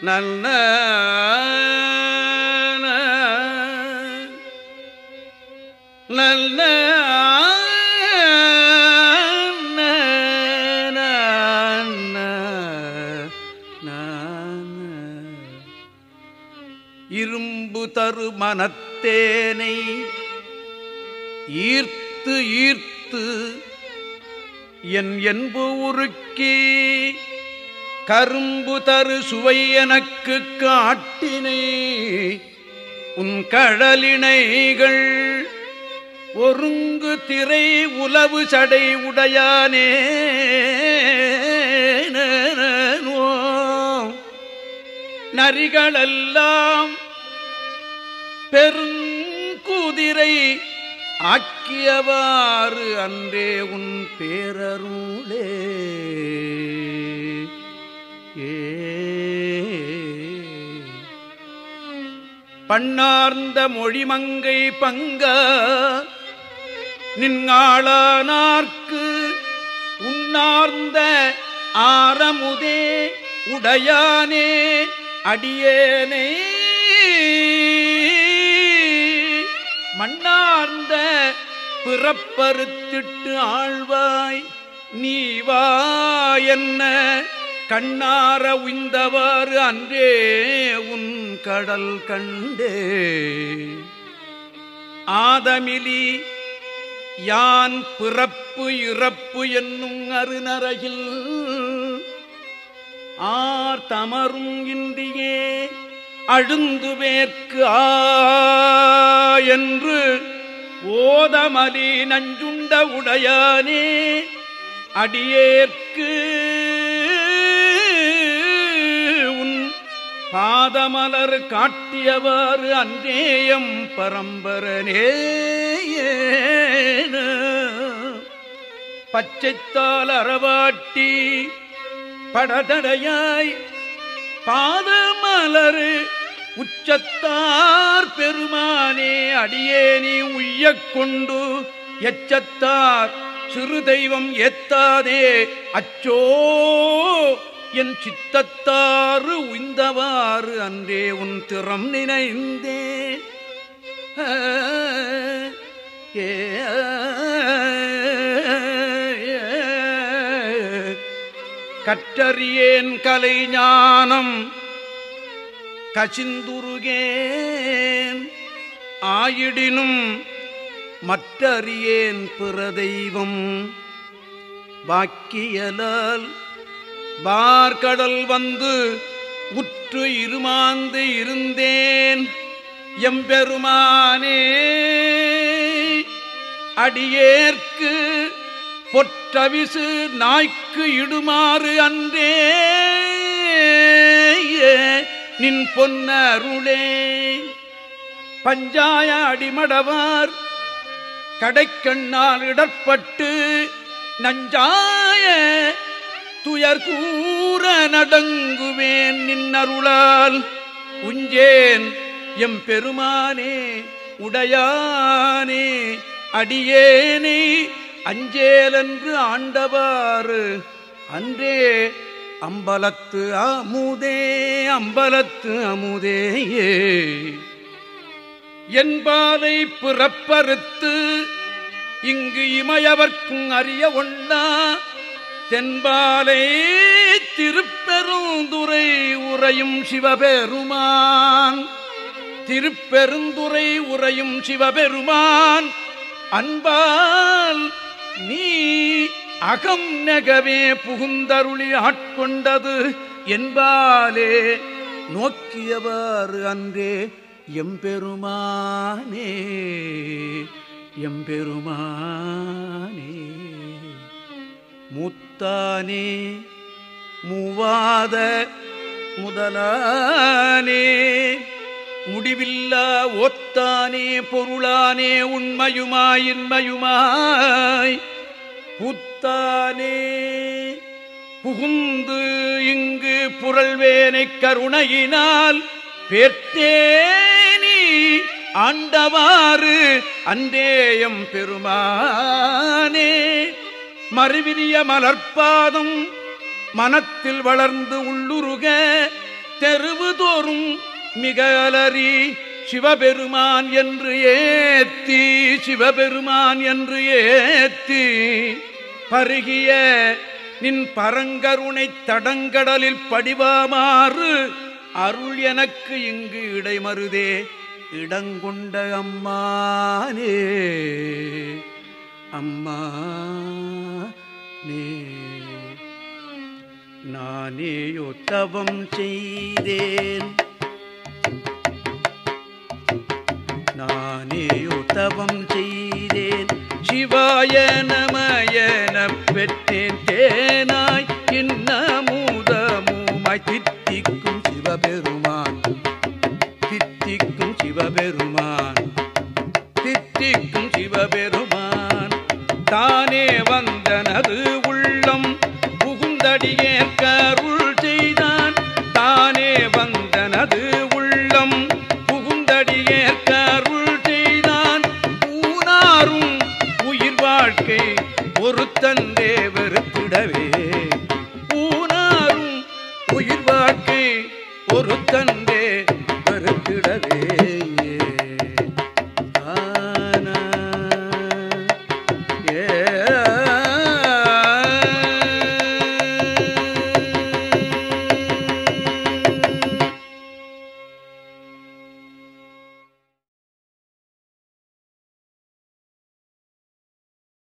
நன்ன நல்ல இரும்பு தரு மனத்தேனை ஈர்த்து ஈர்த்து என் என்பு உருக்கி கரும்பு தரு சுவை எனக்கு காட்டினை. உன் கடலினைகள் ஒருங்கு திரை உலவு சடை உடையானே. நரிகளெல்லாம் பெருங்குதிரை ஆக்கியவாறு அன்றே உன் பேரருளே. ஏ. பண்ணார்ந்த மொழிமங்கை பங்க நின்னாளானார்க்கு உண்ணார்ந்த ஆரமுதே உடையானே அடியேனே. மண்ணார்ந்த பிறப்பறுத்திட்டு ஆழ்வாய் நீ என்ன? கண்ணார உய்ந்தவாறு அன்றே உன் கடல் கண்டே. ஆதமிலி யான் பிறப்பு இறப்பு என்னும் அருநரகில் ஆர் தமரும் இந்தியே அழுந்துவேற்கு ஆ என்று ஓதமலி நஞ்சுண்ட உடையானே அடியேற்கு உன் பாதமலர் காட்டியவாறு அன்றேயம் பரம்பரனே பச்சைத்தால் அறவாட்டி படதடையாய் பாதமலரு உச்சத்தார் பெருமானே அடியேனே உய்யக் கொண்டு எச்சத்தார் சிறு தெய்வம் ஏத்தாதே. அச்சோ என் சித்தத்தாறு உய்ந்தவாறு அன்றே உன் திறம் நினைந்தே ஏ. கற்றறியேன் கலை ஞானம் கசிந்துருகேன். ஆயிடினும் மற்றறியேன் பிற தெய்வம் வாக்கியலால் பார்கடல் வந்து உற்று இருமாந்து இருந்தேன். எம்பெருமானே அடியேற்கு பொற்றவிசு நாய்க்கு இடுமாறு அன்றே. நின் பொன்னருளே. பஞ்சாய அடிமடவார். கடைக்கண்ணால் இடப்பட்டு நஞ்சாய துயர் கூற நடங்குவேன் நின்னருளால். உஞ்சேன் எம் பெருமானே உடையானே அடியேனே அஞ்சேலென்று ஆண்டவாறு. அன்றே அம்பலத்து அமுதே அம்பலத்து அமுதேயே. என்பாலை பிறப்பறுத்து இங்கு இமையவர்க்கும் அறிய ஒண்ணா தென்பாலை திருப்பெருந்துரை உறையும் சிவபெருமான். திருப்பெருந்துரை உறையும் சிவபெருமான் அன்பால் நீ அகம் நெகவே புகுந்தருளி ஆட்கொண்டது என்பாலே நோக்கியவாறு அன்றே எம்பெருமானே எம்பெருமானே. முத்தானே மூவாத முதலானே முடிவில்லா ஒத்தானே பொருளானே உண்மையுமாயின்மையுமாய் புத்தானே? புகுந்து இங்கு புரள்வேனை கருணையினால் பெற்றேனி ஆண்டவாறு அந்தேயம் பெருமானே. மறுவிரிய மலர்பாதம் மனத்தில் வளர்ந்து உள்ளுருக தெருவுதோறும் மிக அலறி சிவபெருமான் என்று ஏத்தி சிவபெருமான் என்று ஏத்தி பருகிய நின் பரங்கருணை தடங்கடலில் படிவாமாறு அருள் எனக்கு இங்கு இடைமருதே. இடங்கொண்ட அம்மானே அம்மா நே. நானேயோ தவம் செய்தேன். நானேயோ தவம் செய்தேன். சிவாய நமயன பெற்றேன். தேனாய் இன்னமூதமுமாய் தித்திக்கும் சிவபெருமான். தித்திக்கும் சிவபெருமான். தித்திக்கும் சிவபெருமான். தானே வந்தனது உள்ளம் புகுந்தடியேன் உயிர் வாழ்க்கை ஒரு